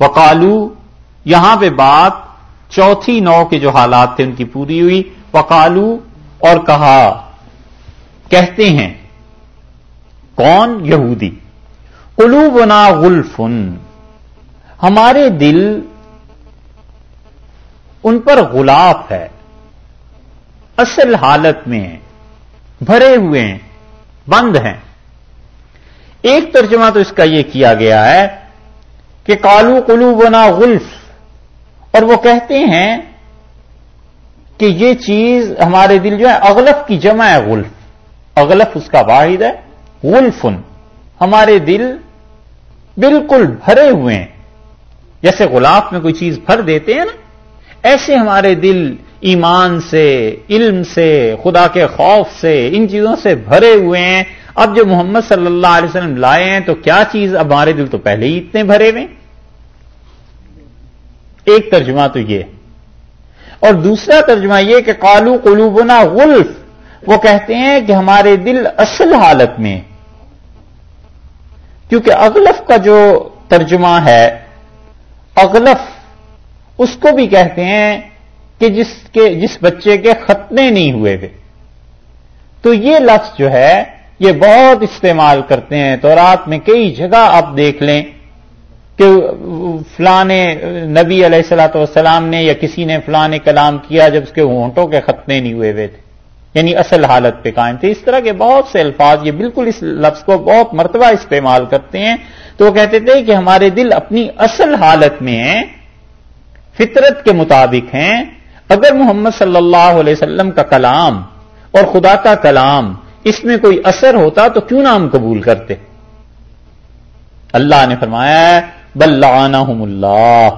وکالو یہاں پہ بات چوتھی نو کے جو حالات تھے ان کی پوری ہوئی وکالو اور کہا، کہتے ہیں، کون یہودی؟ قلوبنا غلفن، ہمارے دل ان پر غلاف ہے، اصل حالت میں بھرے ہوئے ہیں، بند ہیں۔ ایک ترجمہ تو اس کا یہ کیا گیا ہے کہ کالو کلو بنا غلف۔ اور وہ کہتے ہیں کہ یہ چیز ہمارے دل جو ہے، اغلف کی جمع ہے غلف۔ اغلف اس کا واحد ہے، غلفن۔ ہمارے دل بالکل بھرے ہوئے ہیں۔ جیسے غلاف میں کوئی چیز بھر دیتے ہیں نا، ایسے ہمارے دل ایمان سے، علم سے، خدا کے خوف سے، ان چیزوں سے بھرے ہوئے ہیں۔ اب جو محمد صلی اللہ علیہ وسلم لائے ہیں تو کیا چیز اب ہمارے دل تو پہلے ہی اتنے بھرے ہوئے ایک ترجمہ تو یہ اور دوسرا ترجمہ یہ کہ کالو قلوبنا غلف۔ وہ کہتے ہیں کہ ہمارے دل اصل حالت میں کیونکہ اغلف کا جو ترجمہ ہے، اغلف اس کو بھی کہتے ہیں کہ جس کے، جس بچے کے ختنے نہیں ہوئے تھے۔ تو یہ لفظ جو ہے یہ بہت استعمال کرتے ہیں تو رات میں کئی جگہ آپ دیکھ لیں کہ فلاں نبی علیہ السلاۃ والسلام نے یا کسی نے فلاں کلام کیا جب اس کے ہونٹوں کے ختنے نہیں ہوئے ہوئے تھے یعنی اصل حالت پہ قائم تھے۔ اس طرح کے بہت سے الفاظ، یہ بالکل اس لفظ کو بہت مرتبہ استعمال کرتے ہیں۔ تو وہ کہتے تھے کہ ہمارے دل اپنی اصل حالت میں ہیں، فطرت کے مطابق ہیں۔ اگر محمد صلی اللہ علیہ وسلم کا کلام اور خدا کا کلام اس میں کوئی اثر ہوتا تو کیوں نام قبول کرتے؟ اللہ نے فرمایا بلانحم اللہ۔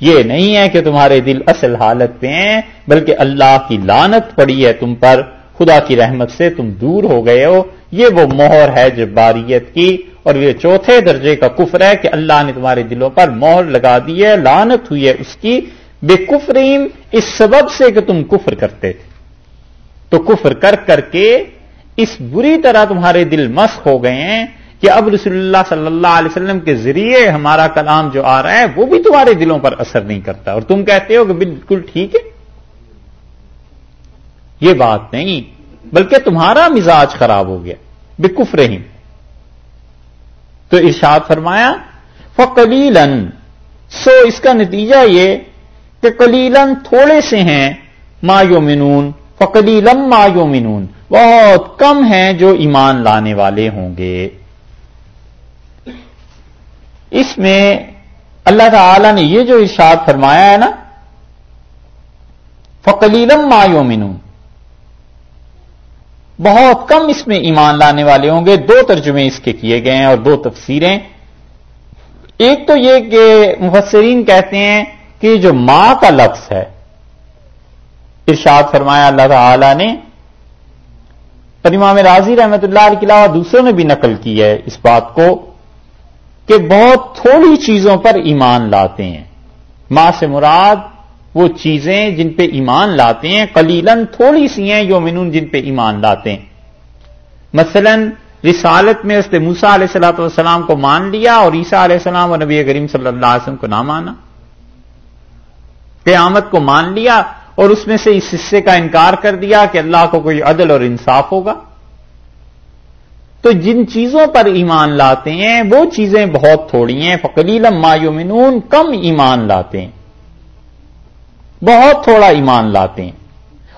یہ نہیں ہے کہ تمہارے دل اصل حالت پہ ہیں، بلکہ اللہ کی لانت پڑی ہے تم پر۔ خدا کی رحمت سے تم دور ہو گئے ہو۔ یہ وہ مہر ہے جباریت کی، اور یہ چوتھے درجے کا کفر ہے کہ اللہ نے تمہارے دلوں پر مہر لگا دی ہے لانت ہوئی ہے اس کی۔ بے کفریم اس سبب سے کہ تم کفر کرتے تھے۔ تو کفر کر کر کے اس بری طرح تمہارے دل مسخ ہو گئے ہیں کہ اب رسول اللہ صلی اللہ علیہ وسلم کے ذریعے ہمارا کلام جو آ رہا ہے وہ بھی تمہارے دلوں پر اثر نہیں کرتا۔ اور تم کہتے ہو کہ بالکل ٹھیک ہے۔ یہ بات نہیں، بلکہ تمہارا مزاج خراب ہو گیا۔ بے کفر ہی تو ارشاد فرمایا فقلیلن سو اس کا نتیجہ یہ کہ کلیلن تھوڑے سے ہیں، ما منون فکلیلم ما منون بہت کم ہیں جو ایمان لانے والے ہوں گے۔ اس میں اللہ تعالی نے یہ جو ارشاد فرمایا ہے نا فکلیلم ما منون بہت کم اس میں ایمان لانے والے ہوں گے۔ دو ترجمے اس کے کیے گئے ہیں اور دو تفسیریں۔ ایک تو یہ کہ مفسرین کہتے ہیں کہ جو ماں کا لفظ ہے، ارشاد فرمایا اللہ تعالی نے امام راضی رحمت اللہ علیہ کے علاوہ دوسروں نے بھی نقل کی ہے اس بات کو کہ بہت تھوڑی چیزوں پر ایمان لاتے ہیں۔ ماں سے مراد وہ چیزیں جن پہ ایمان لاتے ہیں کلیلن تھوڑی سی ہیں، یومنون جن پہ ایمان لاتے ہیں۔ مثلا رسالت میں اس نے موسا علیہ السلاۃ والسلام کو مان لیا اور عیسیٰ علیہ السلام اور نبی کریم صلی اللہ علیہ وسلم کو نہ مانا۔ قیامت کو مان لیا اور اس میں سے اس حصے کا انکار کر دیا کہ اللہ کو کوئی عدل اور انصاف ہوگا۔ تو جن چیزوں پر ایمان لاتے ہیں، وہ چیزیں بہت تھوڑی ہیں۔ فقلیلم مایومنون کم ایمان لاتے ہیں۔ بہت تھوڑا ایمان لاتے ہیں۔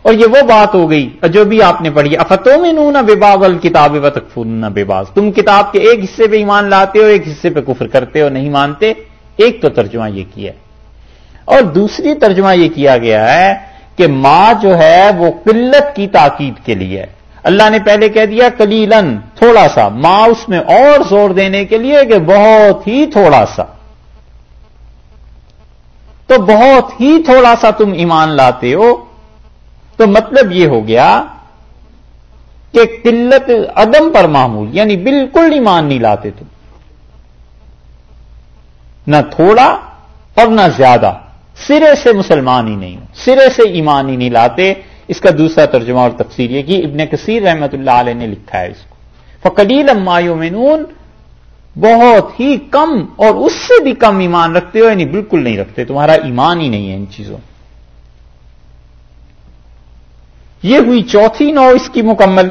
اور یہ وہ بات ہو گئی جو بھی آپ نے پڑھی افتوں میں نون بباب الکتاب و تکفون بباز تم کتاب کے ایک حصے پہ ایمان لاتے ہو، ایک حصے پہ کفر کرتے ہو، نہیں مانتے؟ ایک تو ترجمہ یہ کیا اور دوسری ترجمہ یہ کیا گیا ہے کہ ماں جو ہے وہ قلت کی تاکید کے لیے اللہ نے پہلے کہہ دیا کلیلن تھوڑا سا۔ ماں اس میں اور زور دینے کے لیے کہ بہت ہی تھوڑا سا۔ تو بہت ہی تھوڑا سا تم ایمان لاتے ہو۔ تو مطلب یہ ہو گیا کہ قلت عدم پر معمول یعنی بالکل ایمان نہیں لاتے تم۔ نہ تھوڑا اور نہ زیادہ۔ سرے سے مسلمان ہی نہیں سرے سے ایمان ہی نہیں لاتے۔ اس کا دوسرا ترجمہ اور تفسیر یہ کہ ابن کثیر رحمۃ اللہ علیہ نے لکھا ہے اس کو۔ فقلیل اما بہت ہی کم اور اس سے بھی کم ایمان رکھتے ہو یعنی بالکل نہیں رکھتے، تمہارا ایمان ہی نہیں ہے ان چیزوں۔ یہ ہوئی چوتھی نو اس کی مکمل۔